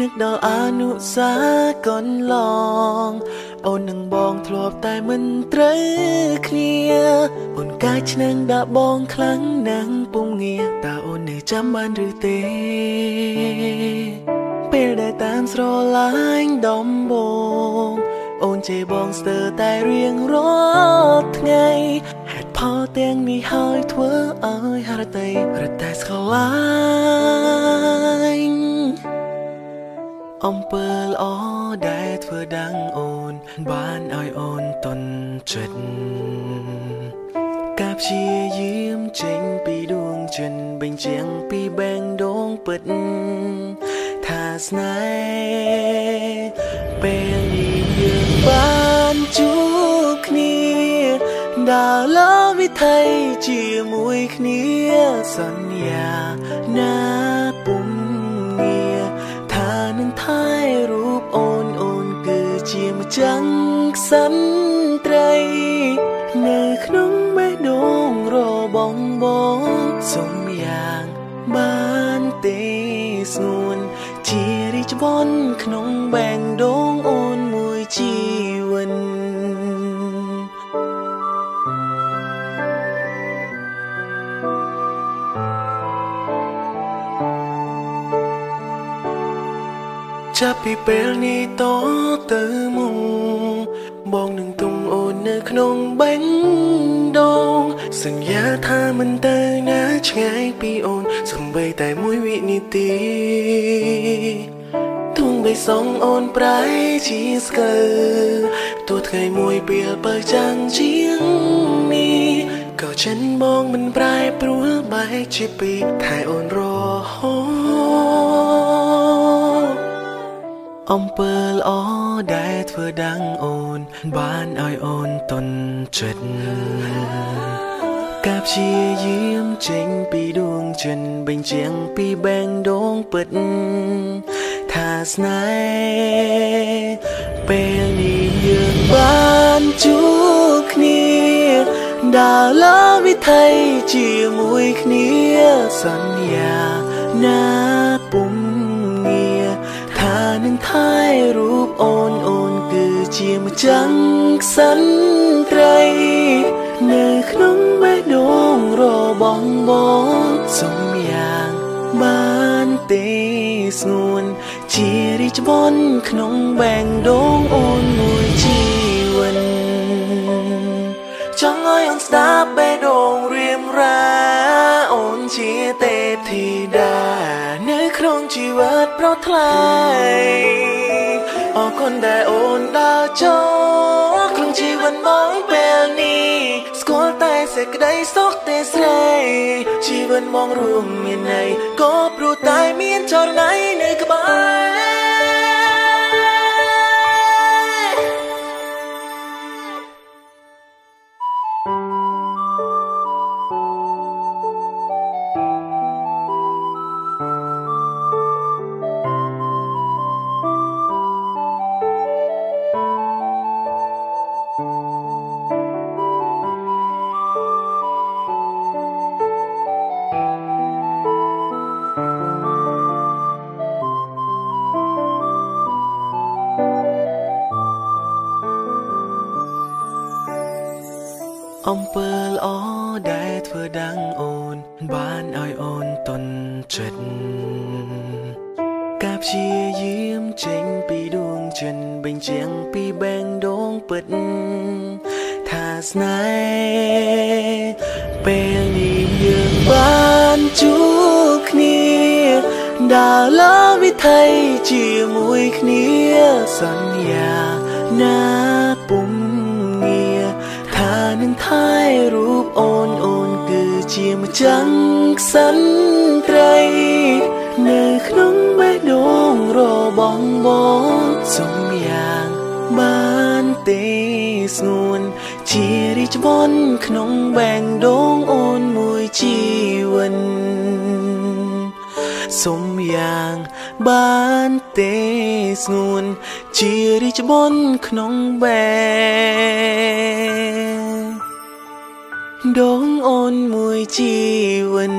នឹកដល់អនុសាកូនឡងអូននឹងបងធ្លាប់តែមិនត្រូវគ្នាអូនកាយឆ្នាំងដាក់បងខ្លាំងណាស់ពុំងាតើអូននៅចាំបានឬទេ ពេលដែលតាមស្រឡាញ់ដំបងអូនជេរបងស្ទើរតែរៀងរាល់ថ្ងៃហេតុផលទាំងនេះហើយធ្វើឲ្យហរតីរតែស្ខ្លាញ់ អំពើល្អដែលធ្វើដាំងអូន បានឲ្យអូនទន់ចិត្តការព្យាយាមចេញពីដួងចិនបញ្ជាំងពីបែងដងពិតថាស្នេហ៍ពេលនេះយើងបានជួបគ្នាដើរលើវិថីជាមួយគ្នាសន្យាណាពុំងារ ថានឹងថែរូបអូនអូនគឺជាម្ចាំងក្សិនត្រី នៅក្នុងបេះដូងរបស់បងសុំយ៉ាងបានទេស្ងួនជារីច្បន់ក្នុងបែងដូង ចាប់ពីពេលនេះតទៅមុខបងនឹងទុំអូននៅក្នុងបេះដូងសន្យាថាមិនទៅណាឆ្ងាយពីអូនសំបីតែមួយវិនាទីទុំបីសងអូនប្រែជាស្កើទោះថ្ងៃមួយពេលបើចាំងជាងនេះក៏ចិនបងមិនប្រែប្រួលបែកជាពីរថែអូនរហូត អំពើល្អដែលធ្វើដាំងអូន បានឲ្យអូនទន់ចិត្តការព្យាយាមចេញពីដួងចិនបញ្ជាំងពីបែងដងពិតថាស្នេហ៍ពេលនេះយើងបានជួបគ្នាដើរលើវិថីជាមួយគ្នាសន្យាណាពុំងារថា នឹងថែរូបអូនអូនគឺជាម្ចាំងក្សិនត្រី នៅក្នុងបេះដូងរបស់បងសុំយ៉ាងបានទេស្ងួន ជារីច្បន់ក្នុងបែងដូងអូនមួយជីវិតចង់ឲ្យអូនស្ដាប់ វិតប្រថ្លៃអរគុណដែលអូនដើរចូលក្នុងជីវិតបងពេលនេះស្គាល់តែសេចក្តីសុខទេស្រីជីវិតបងរួមមានន័យក៏ព្រោះតែមានចរណៃនៅក្បែរ អំពើល្អដែលធ្វើដាំងអូន បានឲ្យអូនទន់ចិត្តការព្យាយាមចេញពីដួងចិនបញ្ជាំងពីបែងដងពិតថាស្នេហ៍ពេលនេះយើងបានជួបគ្នាដើរលើវិថីជាមួយគ្នាសន្យាណាពុំងារថា នឹងថែរូបអូនអូនគឺជាម្ចាំងក្សិនត្រី នៅក្នុងបេះដូងរបស់បងសុំយ៉ាងបានទេស្ងួន ជារីច្បន់ក្នុងបែងដងអូនមួយជីវិតសុំយ៉ាងបានទេស្ងួន ជារីច្បន់ក្នុងបែង ដងអូនមួយជីវិត